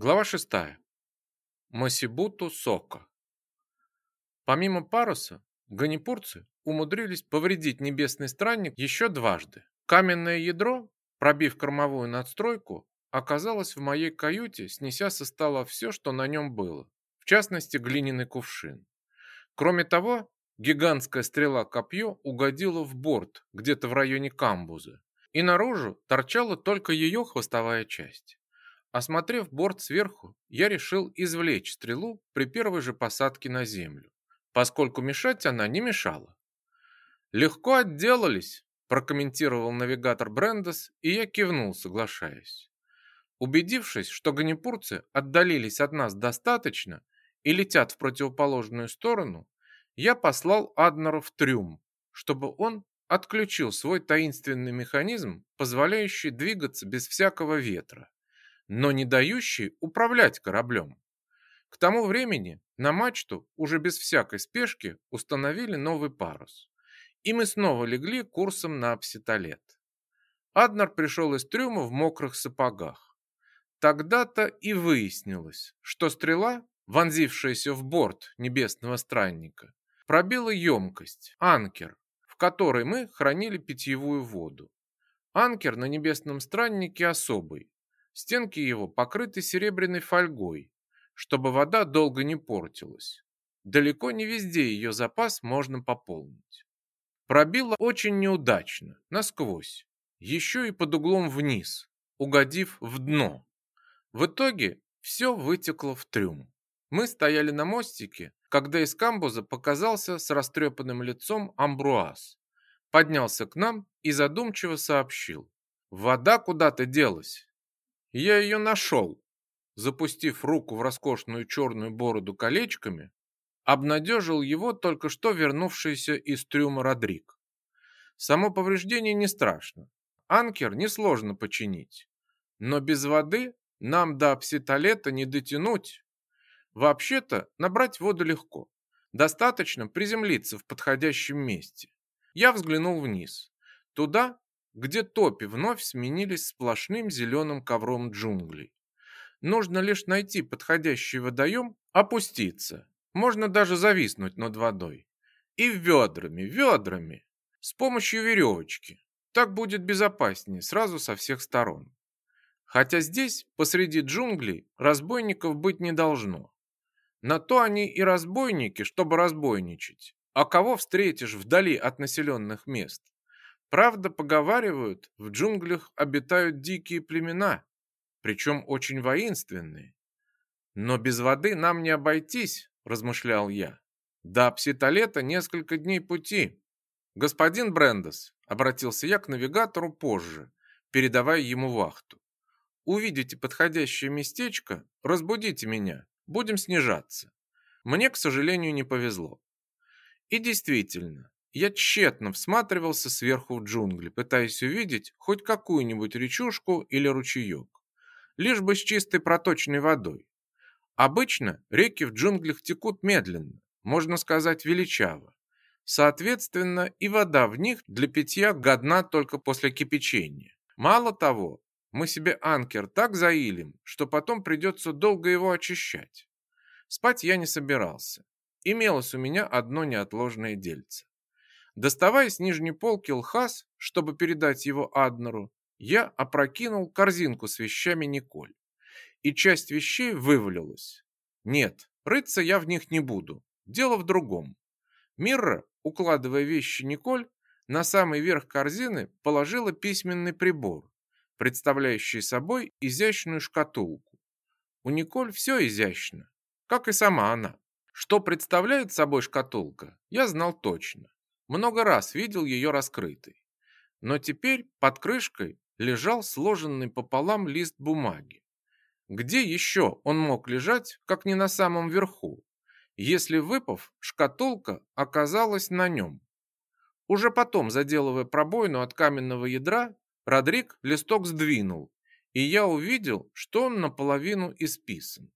Глава 6. Масибуту Сока. Помимо паруса, ганипурцы умудрились повредить небесный странник еще дважды. Каменное ядро, пробив кормовую надстройку, оказалось в моей каюте, снеся со стола все, что на нем было, в частности глиняный кувшин. Кроме того, гигантская стрела-копье угодила в борт, где-то в районе камбуза, и наружу торчала только ее хвостовая часть. Осмотрев борт сверху, я решил извлечь стрелу при первой же посадке на землю, поскольку мешать она не мешала. «Легко отделались», – прокомментировал навигатор Брендес, и я кивнул, соглашаясь. Убедившись, что ганипурцы отдалились от нас достаточно и летят в противоположную сторону, я послал Аднера в трюм, чтобы он отключил свой таинственный механизм, позволяющий двигаться без всякого ветра но не дающий управлять кораблем. К тому времени на мачту уже без всякой спешки установили новый парус, и мы снова легли курсом на Апситолет. Аднар пришел из трюма в мокрых сапогах. Тогда-то и выяснилось, что стрела, вонзившаяся в борт небесного странника, пробила емкость, анкер, в которой мы хранили питьевую воду. Анкер на небесном страннике особый, Стенки его покрыты серебряной фольгой, чтобы вода долго не портилась. Далеко не везде ее запас можно пополнить. Пробило очень неудачно, насквозь, еще и под углом вниз, угодив в дно. В итоге все вытекло в трюм. Мы стояли на мостике, когда из камбуза показался с растрепанным лицом Амбруаз. Поднялся к нам и задумчиво сообщил. Вода куда-то делась. Я ее нашел. Запустив руку в роскошную черную бороду колечками, обнадежил его только что вернувшийся из трюма Родрик. Само повреждение не страшно. Анкер несложно починить. Но без воды нам до пситолета не дотянуть. Вообще-то набрать воду легко. Достаточно приземлиться в подходящем месте. Я взглянул вниз. Туда, где топи вновь сменились сплошным зеленым ковром джунглей. Нужно лишь найти подходящий водоем, опуститься. Можно даже зависнуть над водой. И ведрами, ведрами. С помощью веревочки. Так будет безопаснее сразу со всех сторон. Хотя здесь, посреди джунглей, разбойников быть не должно. На то они и разбойники, чтобы разбойничать. А кого встретишь вдали от населенных мест? Правда, поговаривают, в джунглях обитают дикие племена, причем очень воинственные. Но без воды нам не обойтись, размышлял я. До пситолета несколько дней пути. Господин Брендес, обратился я к навигатору позже, передавая ему вахту. Увидите подходящее местечко, разбудите меня, будем снижаться. Мне, к сожалению, не повезло. И действительно, я тщетно всматривался сверху в джунгли, пытаясь увидеть хоть какую-нибудь речушку или ручеек, лишь бы с чистой проточной водой. Обычно реки в джунглях текут медленно, можно сказать величаво. Соответственно, и вода в них для питья годна только после кипячения. Мало того, мы себе анкер так заилим, что потом придется долго его очищать. Спать я не собирался. Имелось у меня одно неотложное дельце. Доставая с нижней полки лхас, чтобы передать его Аднеру, я опрокинул корзинку с вещами Николь. И часть вещей вывалилась. Нет, рыться я в них не буду. Дело в другом. Мирра, укладывая вещи Николь, на самый верх корзины положила письменный прибор, представляющий собой изящную шкатулку. У Николь все изящно, как и сама она. Что представляет собой шкатулка, я знал точно много раз видел ее раскрытой. Но теперь под крышкой лежал сложенный пополам лист бумаги. Где еще он мог лежать, как не на самом верху, если, выпав, шкатулка оказалась на нем? Уже потом, заделывая пробоину от каменного ядра, Родрик листок сдвинул, и я увидел, что он наполовину исписан.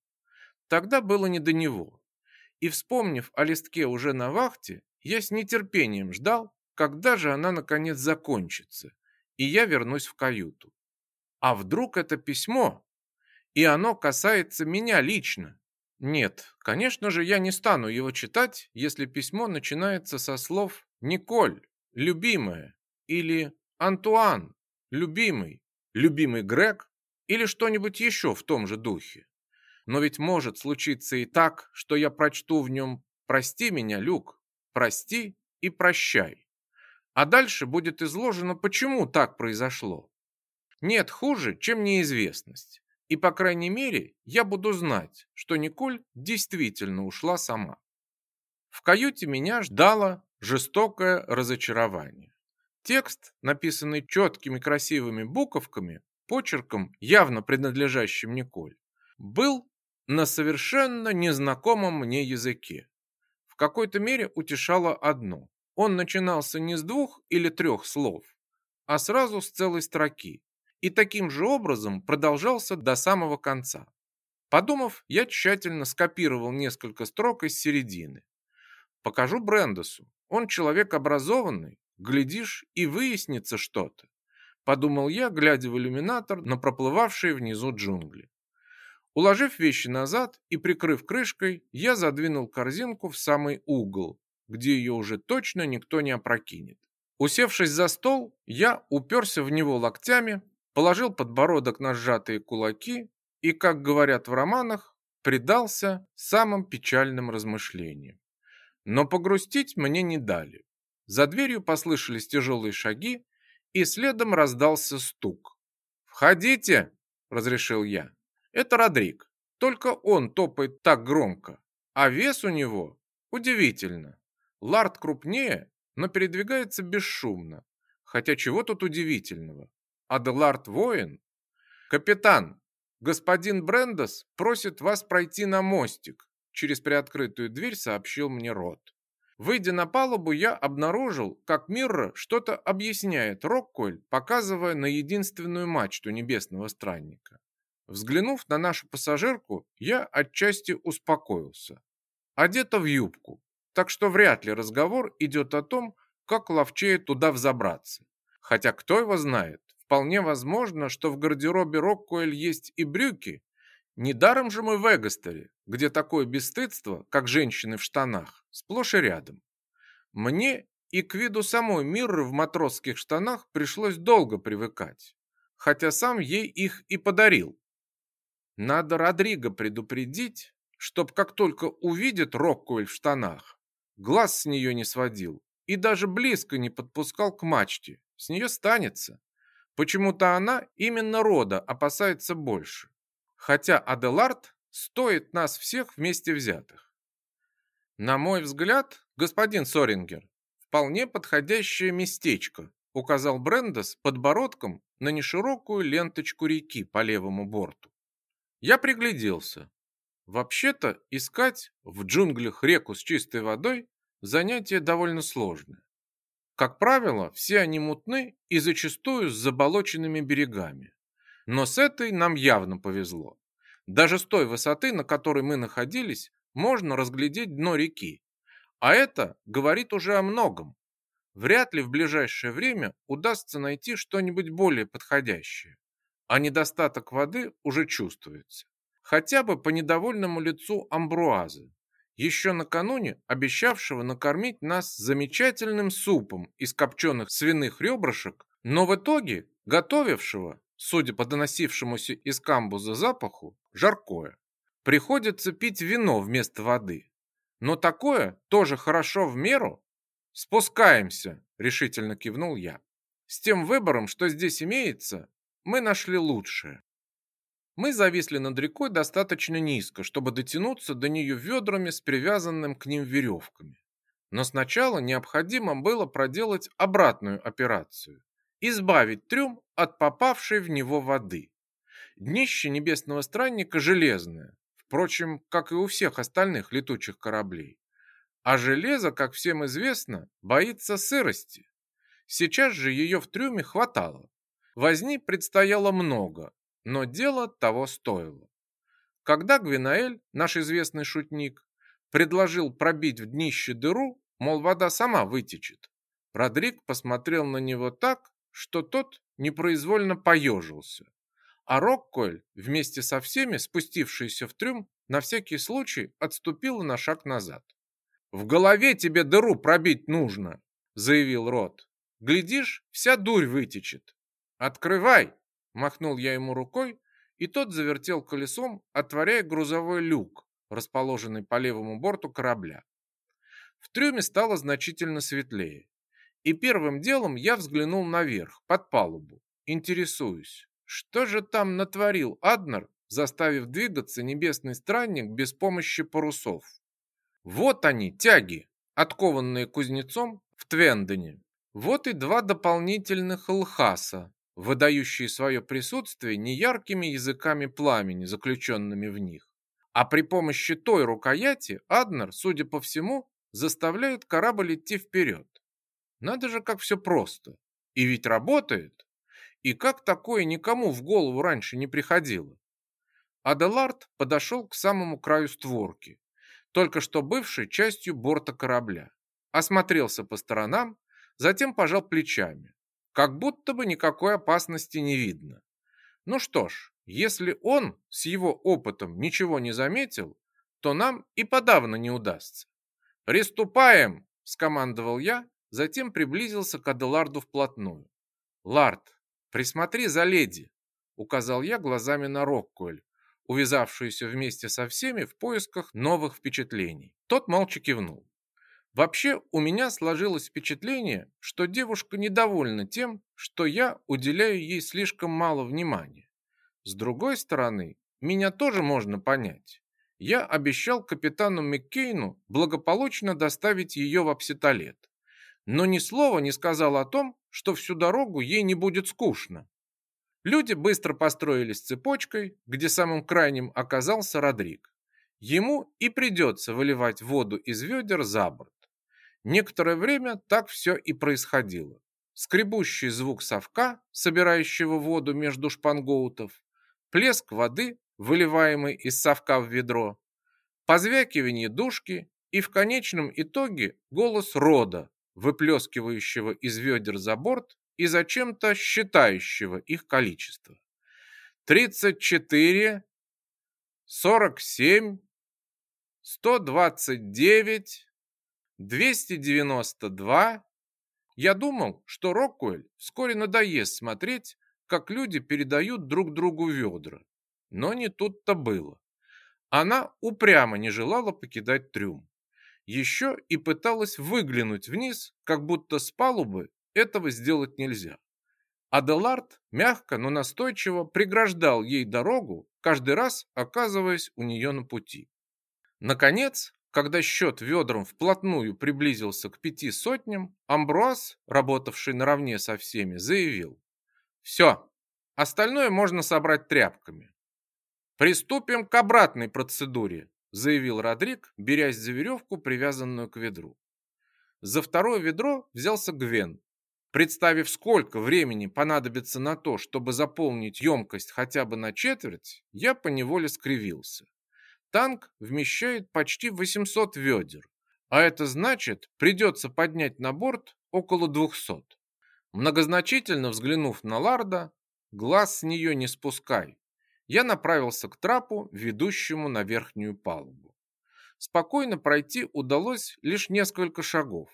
Тогда было не до него. И вспомнив о листке уже на вахте, я с нетерпением ждал, когда же она наконец закончится, и я вернусь в каюту. А вдруг это письмо? и оно касается меня лично. Нет, конечно же, я не стану его читать, если письмо начинается со слов «Николь, любимая» или «Антуан, любимый», «любимый Грег» или что-нибудь еще в том же духе. Но ведь может случиться и так, что я прочту в нем «Прости меня, Люк, прости и прощай». А дальше будет изложено, почему так произошло. Нет хуже, чем неизвестность. И, по крайней мере, я буду знать, что Николь действительно ушла сама. В каюте меня ждало жестокое разочарование. Текст, написанный четкими красивыми буковками, почерком, явно принадлежащим Николь, был на совершенно незнакомом мне языке. Какой-то мере утешало одно. Он начинался не с двух или трех слов, а сразу с целой строки, и таким же образом продолжался до самого конца. Подумав, я тщательно скопировал несколько строк из середины. Покажу Брендесу. Он человек образованный, глядишь, и выяснится что-то. Подумал я, глядя в иллюминатор на проплывавшие внизу джунгли. Уложив вещи назад и прикрыв крышкой, я задвинул корзинку в самый угол, где ее уже точно никто не опрокинет. Усевшись за стол, я уперся в него локтями, положил подбородок на сжатые кулаки и, как говорят в романах, предался самым печальным размышлениям. Но погрустить мне не дали. За дверью послышались тяжелые шаги, и следом раздался стук. «Входите!» – разрешил я. «Это Родрик. Только он топает так громко, а вес у него удивительно. Лард крупнее, но передвигается бесшумно. Хотя чего тут удивительного? Аделард воин? Капитан, господин Брендос просит вас пройти на мостик. Через приоткрытую дверь сообщил мне Рот. Выйдя на палубу, я обнаружил, как Мирра что-то объясняет Рокколь, показывая на единственную мачту небесного странника. Взглянув на нашу пассажирку, я отчасти успокоился. Одета в юбку, так что вряд ли разговор идет о том, как ловчее туда взобраться. Хотя кто его знает, вполне возможно, что в гардеробе Роккуэль есть и брюки. Недаром же мы в Эгостере, где такое бесстыдство, как женщины в штанах, сплошь и рядом. Мне и к виду самой Мирры в матросских штанах пришлось долго привыкать, хотя сам ей их и подарил. Надо Родриго предупредить, чтоб как только увидит Роккуэль в штанах, глаз с нее не сводил и даже близко не подпускал к мачте. С нее станется. Почему-то она именно рода опасается больше. Хотя Аделард стоит нас всех вместе взятых. На мой взгляд, господин Сорингер, вполне подходящее местечко, указал Брендес подбородком на неширокую ленточку реки по левому борту. Я пригляделся. Вообще-то искать в джунглях реку с чистой водой занятие довольно сложное. Как правило, все они мутны и зачастую с заболоченными берегами. Но с этой нам явно повезло. Даже с той высоты, на которой мы находились, можно разглядеть дно реки. А это говорит уже о многом. Вряд ли в ближайшее время удастся найти что-нибудь более подходящее. А недостаток воды уже чувствуется. Хотя бы по недовольному лицу Амбруазы еще накануне обещавшего накормить нас замечательным супом из копченых свиных ребрышек, но в итоге готовившего, судя по доносившемуся из камбуза запаху, жаркое. Приходится пить вино вместо воды. Но такое тоже хорошо в меру. Спускаемся, решительно кивнул я. С тем выбором, что здесь имеется, мы нашли лучшее. Мы зависли над рекой достаточно низко, чтобы дотянуться до нее ведрами с привязанным к ним веревками. Но сначала необходимо было проделать обратную операцию – избавить трюм от попавшей в него воды. Днище небесного странника железное, впрочем, как и у всех остальных летучих кораблей. А железо, как всем известно, боится сырости. Сейчас же ее в трюме хватало. Возни предстояло много, но дело того стоило. Когда Гвинаэль, наш известный шутник, предложил пробить в днище дыру, мол, вода сама вытечет, Родрик посмотрел на него так, что тот непроизвольно поежился. А Роккоэль вместе со всеми, спустившиеся в трюм, на всякий случай отступила на шаг назад. «В голове тебе дыру пробить нужно», — заявил Рот. «Глядишь, вся дурь вытечет». «Открывай!» — махнул я ему рукой, и тот завертел колесом, отворяя грузовой люк, расположенный по левому борту корабля. В трюме стало значительно светлее. И первым делом я взглянул наверх, под палубу. Интересуюсь, что же там натворил Аднер, заставив двигаться небесный странник без помощи парусов? Вот они, тяги, откованные кузнецом в Твендене. Вот и два дополнительных лхаса, выдающие свое присутствие неяркими языками пламени, заключенными в них. А при помощи той рукояти Аднер, судя по всему, заставляет корабль идти вперед. Надо же, как все просто. И ведь работает. И как такое никому в голову раньше не приходило? Аделард подошел к самому краю створки, только что бывшей частью борта корабля. Осмотрелся по сторонам, затем пожал плечами. Как будто бы никакой опасности не видно. Ну что ж, если он с его опытом ничего не заметил, то нам и подавно не удастся. «Приступаем!» – скомандовал я, затем приблизился к Аделарду вплотную. «Лард, присмотри за леди!» – указал я глазами на Роккуэль, увязавшуюся вместе со всеми в поисках новых впечатлений. Тот молча кивнул. Вообще, у меня сложилось впечатление, что девушка недовольна тем, что я уделяю ей слишком мало внимания. С другой стороны, меня тоже можно понять я обещал капитану Маккейну благополучно доставить ее в Апситолет. Но ни слова не сказал о том, что всю дорогу ей не будет скучно. Люди быстро построились цепочкой, где самым крайним оказался Родрик. Ему и придется выливать воду из ведер за борт. Некоторое время так все и происходило. Скребущий звук совка, собирающего воду между шпангоутов, плеск воды выливаемый из совка в ведро, позвякивание дужки и в конечном итоге голос рода, выплескивающего из ведер за борт и зачем-то считающего их количество. 34, 47, 129, 292. Я думал, что Роккуэль вскоре надоест смотреть, как люди передают друг другу ведра. Но не тут-то было. Она упрямо не желала покидать трюм. Еще и пыталась выглянуть вниз, как будто с палубы этого сделать нельзя. Аделард мягко, но настойчиво преграждал ей дорогу, каждый раз оказываясь у нее на пути. Наконец, когда счет ведром вплотную приблизился к пяти сотням, Амбруаз, работавший наравне со всеми, заявил. «Все, остальное можно собрать тряпками. «Приступим к обратной процедуре», заявил Родрик, берясь за веревку, привязанную к ведру. За второе ведро взялся Гвен. Представив, сколько времени понадобится на то, чтобы заполнить емкость хотя бы на четверть, я поневоле скривился. Танк вмещает почти 800 ведер, а это значит, придется поднять на борт около 200. Многозначительно взглянув на Ларда, глаз с нее не спускай, я направился к трапу, ведущему на верхнюю палубу. Спокойно пройти удалось лишь несколько шагов.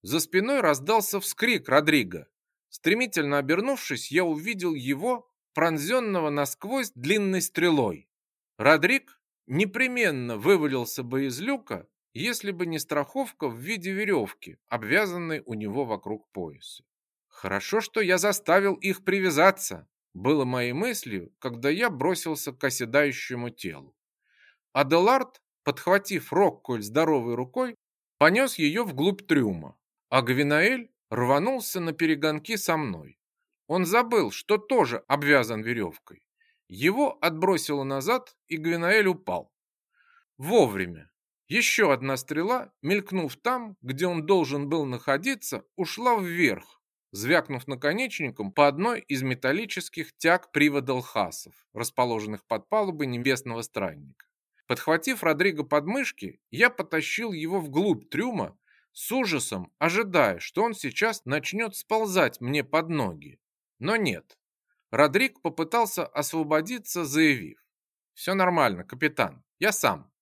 За спиной раздался вскрик Родриго. Стремительно обернувшись, я увидел его, пронзенного насквозь длинной стрелой. Родриг непременно вывалился бы из люка, если бы не страховка в виде веревки, обвязанной у него вокруг пояса. Хорошо, что я заставил их привязаться, было моей мыслью, когда я бросился к оседающему телу. Аделард, подхватив Рокколь здоровой рукой, понес ее вглубь трюма, а Гвинаэль рванулся на перегонки со мной. Он забыл, что тоже обвязан веревкой. Его отбросило назад, и Гвинаэль упал. Вовремя. Еще одна стрела, мелькнув там, где он должен был находиться, ушла вверх, звякнув наконечником по одной из металлических тяг привода лхасов, расположенных под палубой небесного странника. Подхватив Родриго под мышки, я потащил его вглубь трюма, с ужасом ожидая, что он сейчас начнет сползать мне под ноги. Но нет. Родрик попытался освободиться, заявив. «Все нормально, капитан, я сам».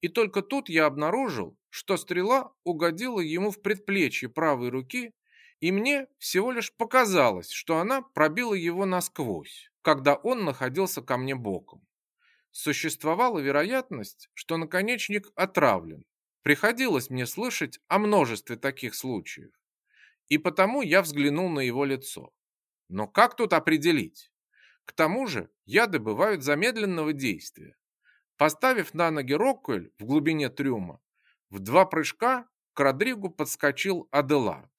И только тут я обнаружил, что стрела угодила ему в предплечье правой руки, и мне всего лишь показалось, что она пробила его насквозь, когда он находился ко мне боком. Существовала вероятность, что наконечник отравлен. Приходилось мне слышать о множестве таких случаев. И потому я взглянул на его лицо. Но как тут определить? К тому же яды бывают замедленного действия. Поставив на ноги Роккуэль в глубине трюма, в два прыжка к Родригу подскочил Аделард.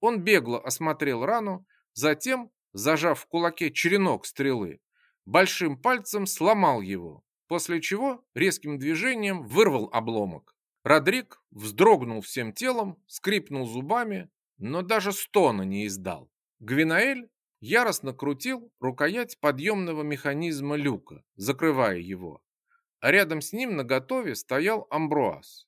Он бегло осмотрел рану, затем, зажав в кулаке черенок стрелы, большим пальцем сломал его, после чего резким движением вырвал обломок. Родрик вздрогнул всем телом, скрипнул зубами, но даже стона не издал. Гвинаэль яростно крутил рукоять подъемного механизма люка, закрывая его. А рядом с ним наготове стоял Амбруаз.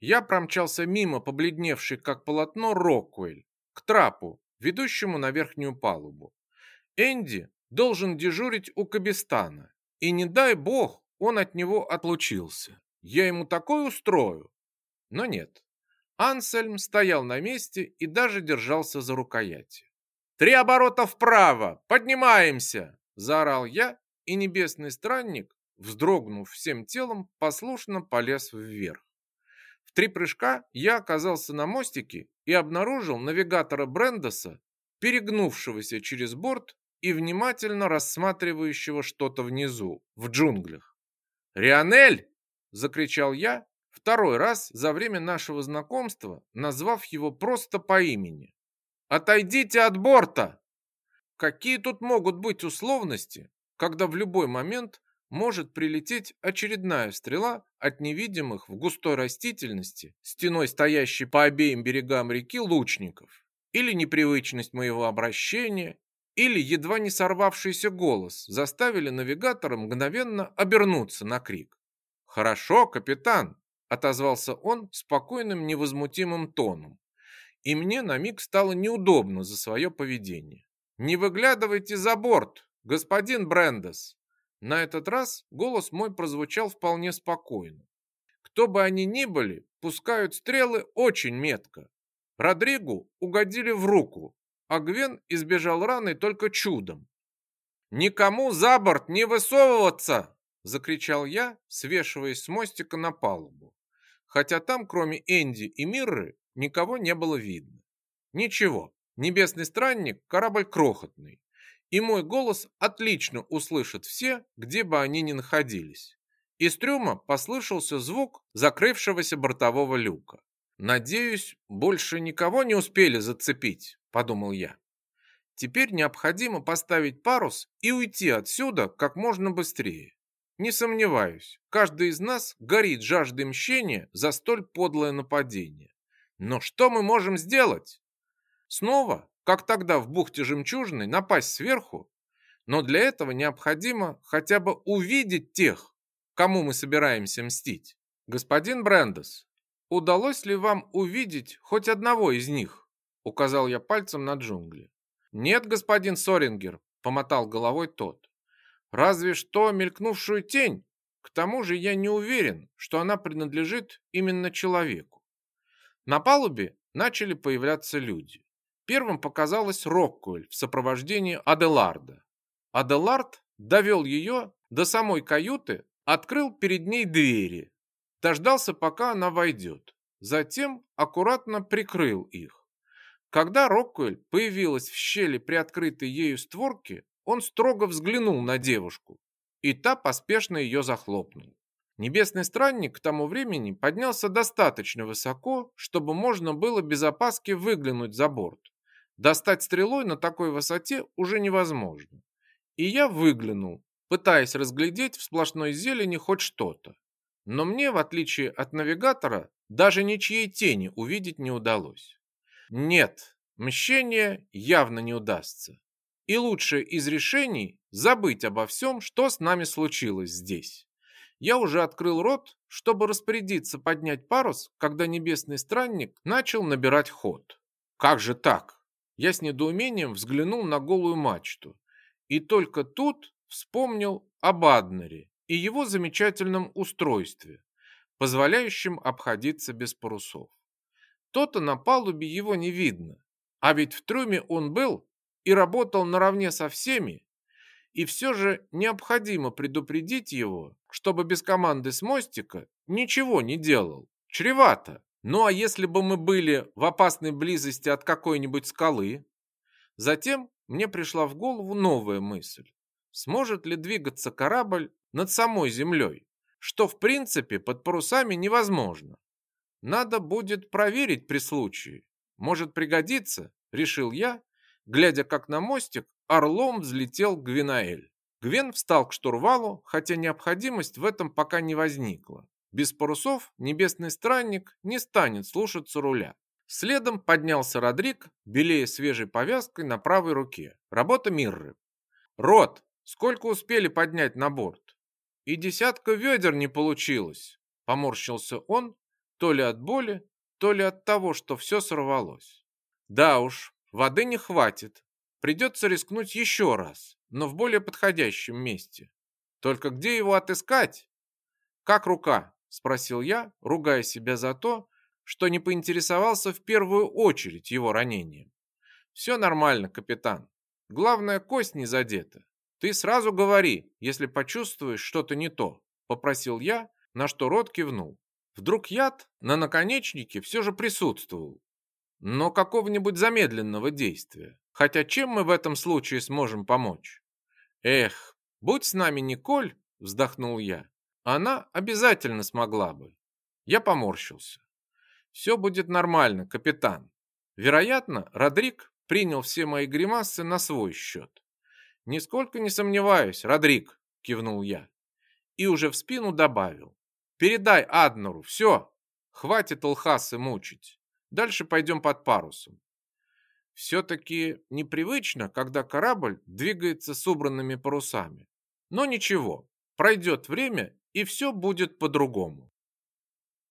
Я промчался мимо побледневший как полотно Роквель к трапу, ведущему на верхнюю палубу. Энди должен дежурить у Кабистана, и не дай бог он от него отлучился. Я ему такое устрою. Но нет. Ансельм стоял на месте и даже держался за рукояти. «Три оборота вправо! Поднимаемся!» – заорал я, и небесный странник, вздрогнув всем телом, послушно полез вверх. В три прыжка я оказался на мостике и обнаружил навигатора Брендоса, перегнувшегося через борт и внимательно рассматривающего что-то внизу, в джунглях. «Рионель!» – закричал я, второй раз за время нашего знакомства, назвав его просто по имени. Отойдите от борта! Какие тут могут быть условности, когда в любой момент может прилететь очередная стрела от невидимых в густой растительности, стеной стоящей по обеим берегам реки лучников, или непривычность моего обращения, или едва не сорвавшийся голос заставили навигатора мгновенно обернуться на крик. «Хорошо, капитан», — отозвался он спокойным невозмутимым тоном, и мне на миг стало неудобно за свое поведение. «Не выглядывайте за борт, господин Брендес!» На этот раз голос мой прозвучал вполне спокойно. Кто бы они ни были, пускают стрелы очень метко. Родригу угодили в руку, а Гвен избежал раны только чудом. «Никому за борт не высовываться!» – закричал я, свешиваясь с мостика на палубу. Хотя там, кроме Энди и Мирры, никого не было видно. Ничего, небесный странник – корабль крохотный, и мой голос отлично услышат все, где бы они ни находились. Из трюма послышался звук закрывшегося бортового люка. «Надеюсь, больше никого не успели зацепить», – подумал я. «Теперь необходимо поставить парус и уйти отсюда как можно быстрее. Не сомневаюсь, каждый из нас горит жаждой мщения за столь подлое нападение. Но что мы можем сделать? Снова, как тогда в бухте Жемчужной, напасть сверху? Но для этого необходимо хотя бы увидеть тех, кому мы собираемся мстить. Господин Брендес, удалось ли вам увидеть хоть одного из них? Указал я пальцем на джунгли. Нет, господин Сорингер, помотал головой тот. Разве что мелькнувшую тень. К тому же я не уверен, что она принадлежит именно человеку. На палубе начали появляться люди. Первым показалась Роккуэль в сопровождении Аделарда. Аделард довел ее до самой каюты, открыл перед ней двери, дождался, пока она войдет. Затем аккуратно прикрыл их. Когда Роккуэль появилась в щели приоткрытой ею створки, он строго взглянул на девушку, и та поспешно ее захлопнула. Небесный странник к тому времени поднялся достаточно высоко, чтобы можно было без опаски выглянуть за борт. Достать стрелой на такой высоте уже невозможно. И я выглянул, пытаясь разглядеть в сплошной зелени хоть что-то. Но мне, в отличие от навигатора, даже ничьей тени увидеть не удалось. Нет, мщение явно не удастся. И лучшее из решений – забыть обо всем, что с нами случилось здесь. Я уже открыл рот, чтобы распорядиться поднять парус, когда небесный странник начал набирать ход. Как же так? Я с недоумением взглянул на голую мачту. И только тут вспомнил об Аднере и его замечательном устройстве, позволяющем обходиться без парусов. То-то на палубе его не видно, а ведь в трюме он был и работал наравне со всеми, и все же необходимо предупредить его, чтобы без команды с мостика ничего не делал. Чревато. Ну а если бы мы были в опасной близости от какой-нибудь скалы? Затем мне пришла в голову новая мысль. Сможет ли двигаться корабль над самой землей? Что в принципе под парусами невозможно. Надо будет проверить при случае. Может пригодится, решил я, глядя как на мостик орлом взлетел Гвинаэль. Гвен встал к штурвалу, хотя необходимость в этом пока не возникла. Без парусов небесный странник не станет слушаться руля. Следом поднялся Родрик, белее свежей повязкой на правой руке. Работа Мирры. «Рот, сколько успели поднять на борт?» «И десятка ведер не получилось», — поморщился он, то ли от боли, то ли от того, что все сорвалось. «Да уж, воды не хватит. Придется рискнуть еще раз, но в более подходящем месте. Только где его отыскать?» «Как рука?» – спросил я, ругая себя за то, что не поинтересовался в первую очередь его ранением. «Все нормально, капитан. Главное, кость не задета. Ты сразу говори, если почувствуешь что-то не то», – попросил я, на что Рот кивнул. Вдруг яд на наконечнике все же присутствовал, но какого-нибудь замедленного действия. Хотя чем мы в этом случае сможем помочь? Эх, будь с нами Николь, вздохнул я, она обязательно смогла бы. Я поморщился. Все будет нормально, капитан. Вероятно, Родрик принял все мои гримасы на свой счет. Нисколько не сомневаюсь, Родрик, кивнул я. И уже в спину добавил. Передай Аднору, все, хватит Алхасы мучить. Дальше пойдем под парусом. Все-таки непривычно, когда корабль двигается с убранными парусами. Но ничего, пройдет время, и все будет по-другому.